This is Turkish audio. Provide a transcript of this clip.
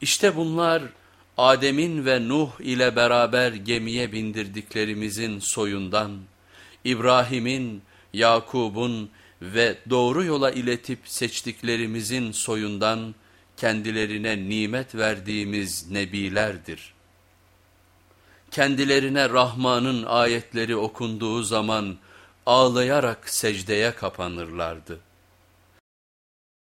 İşte bunlar Adem'in ve Nuh ile beraber gemiye bindirdiklerimizin soyundan, İbrahim'in, Yakub'un ve doğru yola iletip seçtiklerimizin soyundan kendilerine nimet verdiğimiz nebilerdir. Kendilerine Rahman'ın ayetleri okunduğu zaman ağlayarak secdeye kapanırlardı.